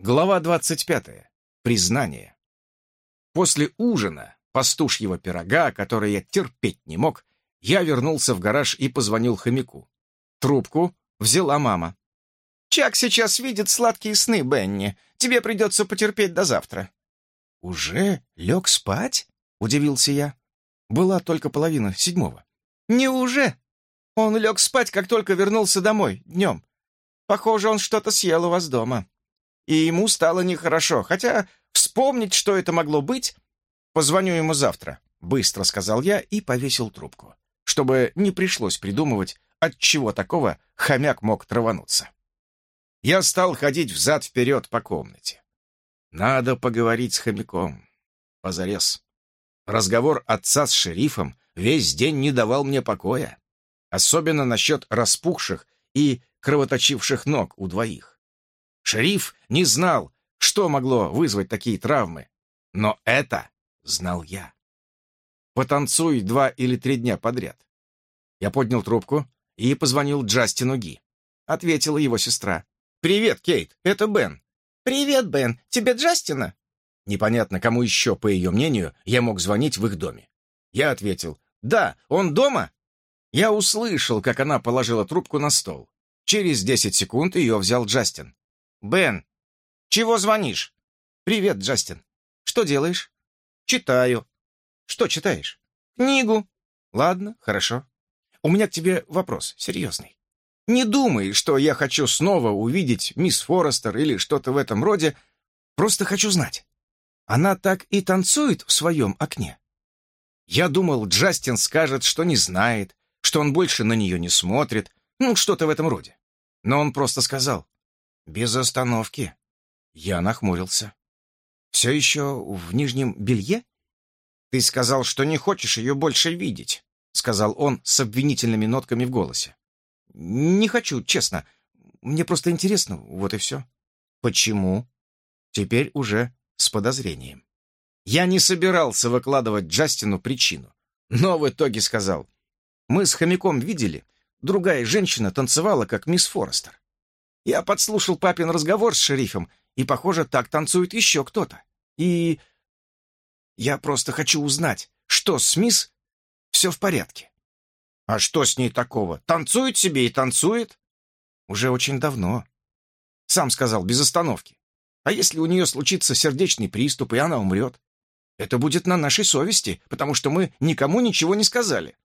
Глава 25. Признание. После ужина, пастушьего пирога, который я терпеть не мог, я вернулся в гараж и позвонил хомяку. Трубку взяла мама. «Чак сейчас видит сладкие сны, Бенни. Тебе придется потерпеть до завтра». «Уже лег спать?» — удивился я. Была только половина седьмого. «Не уже. Он лег спать, как только вернулся домой, днем. Похоже, он что-то съел у вас дома. И ему стало нехорошо, хотя вспомнить, что это могло быть... Позвоню ему завтра», — быстро сказал я и повесил трубку, чтобы не пришлось придумывать, от чего такого хомяк мог травануться. Я стал ходить взад-вперед по комнате. Надо поговорить с хомяком. Позарез. Разговор отца с шерифом весь день не давал мне покоя. Особенно насчет распухших и кровоточивших ног у двоих. Шериф не знал, что могло вызвать такие травмы, но это знал я. Потанцуй два или три дня подряд. Я поднял трубку и позвонил Джастину Ги. Ответила его сестра. «Привет, Кейт, это Бен». «Привет, Бен. Тебе Джастина?» Непонятно, кому еще, по ее мнению, я мог звонить в их доме. Я ответил, «Да, он дома?» Я услышал, как она положила трубку на стол. Через десять секунд ее взял Джастин. «Бен, чего звонишь?» «Привет, Джастин. Что делаешь?» «Читаю». «Что читаешь?» «Книгу». «Ладно, хорошо. У меня к тебе вопрос, серьезный. Не думай, что я хочу снова увидеть мисс Форестер или что-то в этом роде. Просто хочу знать. Она так и танцует в своем окне. Я думал, Джастин скажет, что не знает, что он больше на нее не смотрит, ну, что-то в этом роде. Но он просто сказал, без остановки. Я нахмурился. Все еще в нижнем белье? Ты сказал, что не хочешь ее больше видеть, сказал он с обвинительными нотками в голосе. Не хочу, честно. Мне просто интересно, вот и все. Почему? Теперь уже с подозрением. Я не собирался выкладывать Джастину причину, но в итоге сказал, «Мы с хомяком видели, другая женщина танцевала, как мисс Форестер. Я подслушал папин разговор с шерифом, и, похоже, так танцует еще кто-то. И я просто хочу узнать, что с мисс все в порядке. А что с ней такого? Танцует себе и танцует? Уже очень давно. Сам сказал, без остановки. А если у нее случится сердечный приступ, и она умрет? Это будет на нашей совести, потому что мы никому ничего не сказали.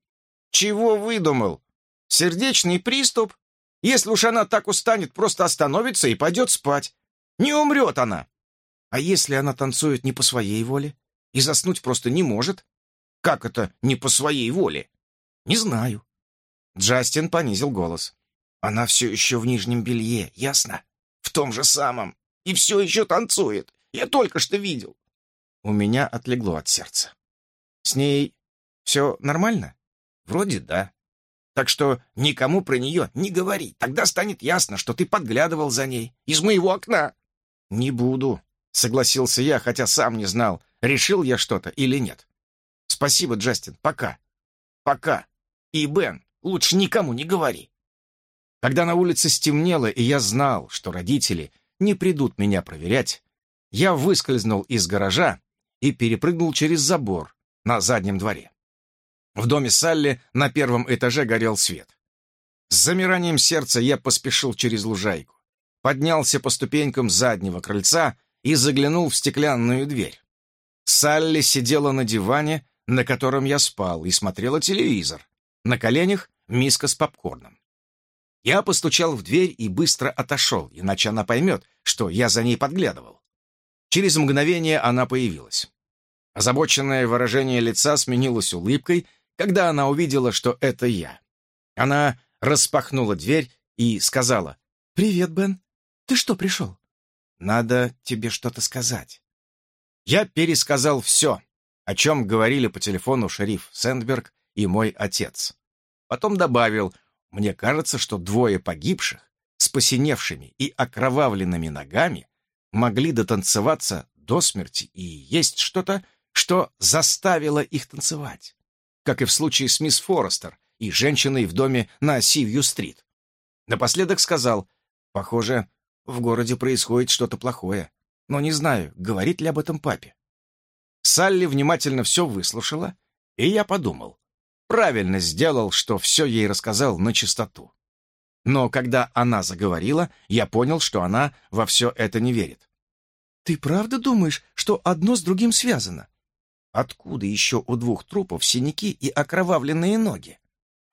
Чего выдумал? Сердечный приступ? Если уж она так устанет, просто остановится и пойдет спать. Не умрет она. А если она танцует не по своей воле и заснуть просто не может? Как это не по своей воле? Не знаю. Джастин понизил голос. Она все еще в нижнем белье, ясно? В том же самом и все еще танцует. Я только что видел». У меня отлегло от сердца. «С ней все нормально?» «Вроде да. Так что никому про нее не говори. Тогда станет ясно, что ты подглядывал за ней из моего окна». «Не буду», — согласился я, хотя сам не знал, решил я что-то или нет. «Спасибо, Джастин. Пока». «Пока. И, Бен, лучше никому не говори». Когда на улице стемнело, и я знал, что родители не придут меня проверять, я выскользнул из гаража и перепрыгнул через забор на заднем дворе. В доме Салли на первом этаже горел свет. С замиранием сердца я поспешил через лужайку, поднялся по ступенькам заднего крыльца и заглянул в стеклянную дверь. Салли сидела на диване, на котором я спал, и смотрела телевизор. На коленях миска с попкорном. Я постучал в дверь и быстро отошел, иначе она поймет, что я за ней подглядывал. Через мгновение она появилась. Озабоченное выражение лица сменилось улыбкой, когда она увидела, что это я. Она распахнула дверь и сказала, «Привет, Бен. Ты что, пришел?» «Надо тебе что-то сказать». Я пересказал все, о чем говорили по телефону шериф Сэндберг и мой отец. Потом добавил, мне кажется, что двое погибших с посиневшими и окровавленными ногами могли дотанцеваться до смерти, и есть что-то, что заставило их танцевать, как и в случае с мисс Форестер и женщиной в доме на Сивью-стрит. Напоследок сказал, похоже, В городе происходит что-то плохое, но не знаю, говорит ли об этом папе. Салли внимательно все выслушала, и я подумал, правильно сделал, что все ей рассказал на чистоту. Но когда она заговорила, я понял, что она во все это не верит. «Ты правда думаешь, что одно с другим связано?» «Откуда еще у двух трупов синяки и окровавленные ноги?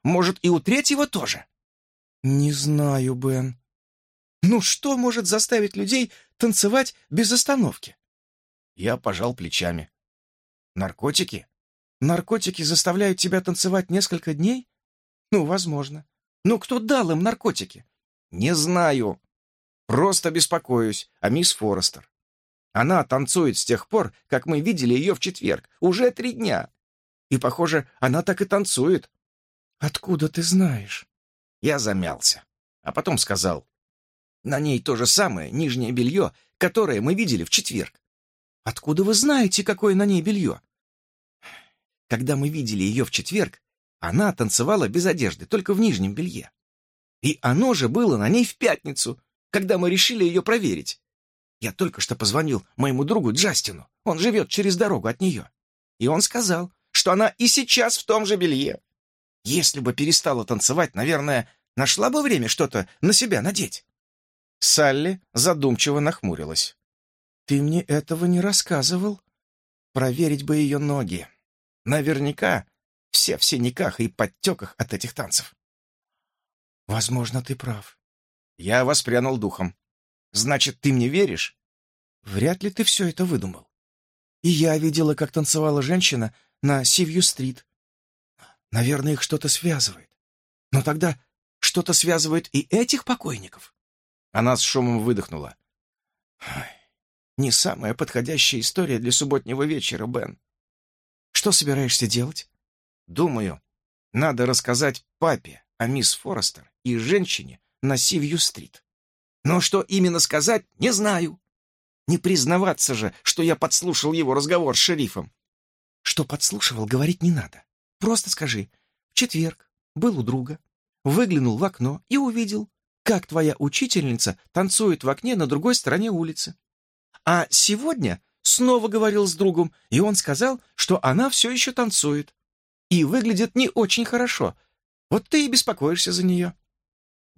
Может, и у третьего тоже?» «Не знаю, Бен. Ну что может заставить людей танцевать без остановки?» Я пожал плечами. «Наркотики?» Наркотики заставляют тебя танцевать несколько дней? Ну, возможно. Но кто дал им наркотики? Не знаю. Просто беспокоюсь о мисс Форестер. Она танцует с тех пор, как мы видели ее в четверг. Уже три дня. И, похоже, она так и танцует. Откуда ты знаешь? Я замялся. А потом сказал. На ней то же самое нижнее белье, которое мы видели в четверг. Откуда вы знаете, какое на ней белье? Когда мы видели ее в четверг, она танцевала без одежды, только в нижнем белье. И оно же было на ней в пятницу, когда мы решили ее проверить. Я только что позвонил моему другу Джастину, он живет через дорогу от нее. И он сказал, что она и сейчас в том же белье. Если бы перестала танцевать, наверное, нашла бы время что-то на себя надеть. Салли задумчиво нахмурилась. «Ты мне этого не рассказывал. Проверить бы ее ноги. Наверняка все в синяках и подтеках от этих танцев. Возможно, ты прав. Я воспрянул духом. Значит, ты мне веришь? Вряд ли ты все это выдумал. И я видела, как танцевала женщина на Сивью-стрит. Наверное, их что-то связывает. Но тогда что-то связывает и этих покойников. Она с шумом выдохнула. Не самая подходящая история для субботнего вечера, Бен. Что собираешься делать? Думаю, надо рассказать папе о мисс Форестер и женщине на Сивью-стрит. Но что именно сказать, не знаю. Не признаваться же, что я подслушал его разговор с шерифом. Что подслушивал, говорить не надо. Просто скажи, в четверг был у друга, выглянул в окно и увидел, как твоя учительница танцует в окне на другой стороне улицы. А сегодня снова говорил с другом, и он сказал, что она все еще танцует. И выглядит не очень хорошо. Вот ты и беспокоишься за нее.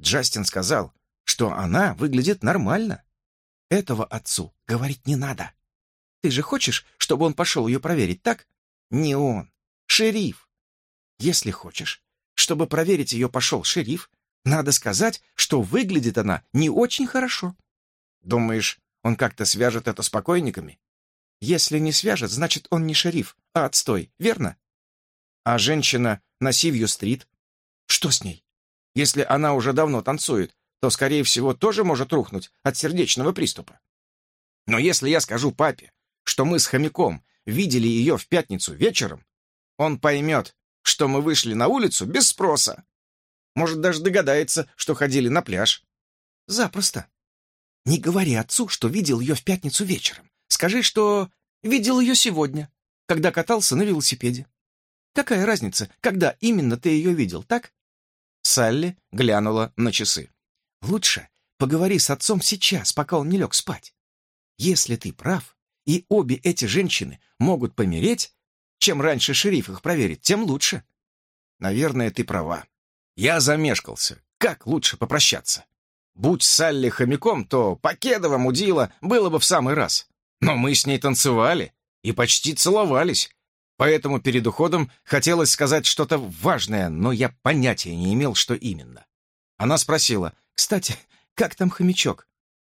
Джастин сказал, что она выглядит нормально. Этого отцу говорить не надо. Ты же хочешь, чтобы он пошел ее проверить, так? Не он. Шериф. Если хочешь, чтобы проверить ее пошел шериф, надо сказать, что выглядит она не очень хорошо. Думаешь, он как-то свяжет это с покойниками? Если не свяжет, значит, он не шериф, а отстой, верно? А женщина на Сивью-стрит? Что с ней? Если она уже давно танцует, то, скорее всего, тоже может рухнуть от сердечного приступа. Но если я скажу папе, что мы с хомяком видели ее в пятницу вечером, он поймет, что мы вышли на улицу без спроса. Может, даже догадается, что ходили на пляж. Запросто. Не говори отцу, что видел ее в пятницу вечером. Скажи, что видел ее сегодня, когда катался на велосипеде. Какая разница, когда именно ты ее видел, так?» Салли глянула на часы. «Лучше поговори с отцом сейчас, пока он не лег спать. Если ты прав, и обе эти женщины могут помереть, чем раньше шериф их проверит, тем лучше». «Наверное, ты права. Я замешкался. Как лучше попрощаться? Будь Салли хомяком, то Покедова мудила было бы в самый раз. Но мы с ней танцевали и почти целовались. Поэтому перед уходом хотелось сказать что-то важное, но я понятия не имел, что именно. Она спросила, «Кстати, как там хомячок?»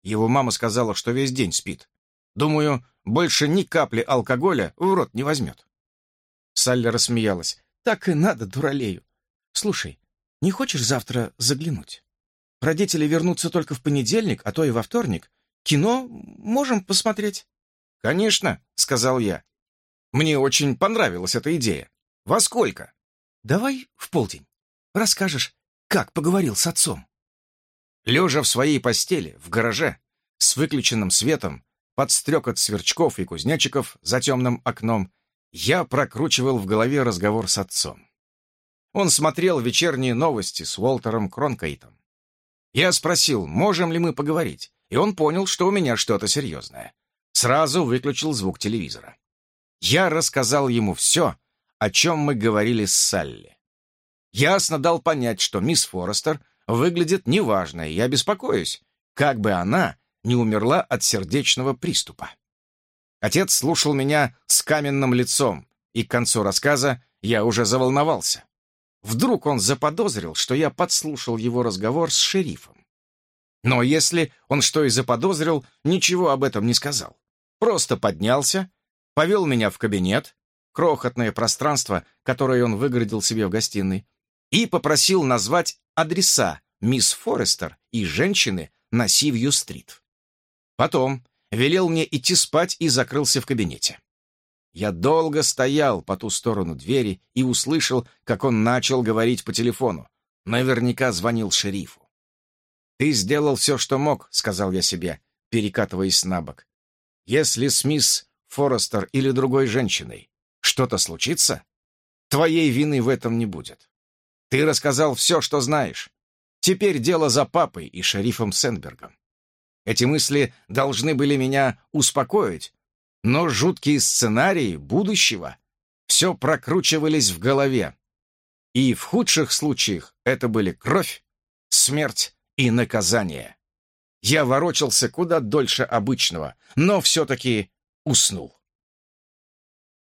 Его мама сказала, что весь день спит. Думаю, больше ни капли алкоголя в рот не возьмет. Салли рассмеялась. «Так и надо, дуралею. Слушай, не хочешь завтра заглянуть? Родители вернутся только в понедельник, а то и во вторник. Кино можем посмотреть». «Конечно», — сказал я. «Мне очень понравилась эта идея. Во сколько?» «Давай в полдень. Расскажешь, как поговорил с отцом». Лежа в своей постели, в гараже, с выключенным светом, под стрекот сверчков и кузнечиков за темным окном, я прокручивал в голове разговор с отцом. Он смотрел вечерние новости с Уолтером Кронкейтом. Я спросил, можем ли мы поговорить, и он понял, что у меня что-то серьезное. Сразу выключил звук телевизора. Я рассказал ему все, о чем мы говорили с Салли. Ясно дал понять, что мисс Форестер выглядит неважно, и я беспокоюсь, как бы она не умерла от сердечного приступа. Отец слушал меня с каменным лицом, и к концу рассказа я уже заволновался. Вдруг он заподозрил, что я подслушал его разговор с шерифом. Но если он что и заподозрил, ничего об этом не сказал. Просто поднялся, повел меня в кабинет, крохотное пространство, которое он выгородил себе в гостиной, и попросил назвать адреса мисс Форестер и женщины на Сивью-стрит. Потом велел мне идти спать и закрылся в кабинете. Я долго стоял по ту сторону двери и услышал, как он начал говорить по телефону. Наверняка звонил шерифу. «Ты сделал все, что мог», — сказал я себе, перекатываясь на бок. «Если с мисс Форестер или другой женщиной что-то случится, твоей вины в этом не будет. Ты рассказал все, что знаешь. Теперь дело за папой и шерифом Сенбергом. Эти мысли должны были меня успокоить, но жуткие сценарии будущего все прокручивались в голове. И в худших случаях это были кровь, смерть и наказание. Я ворочался куда дольше обычного, но все-таки уснул.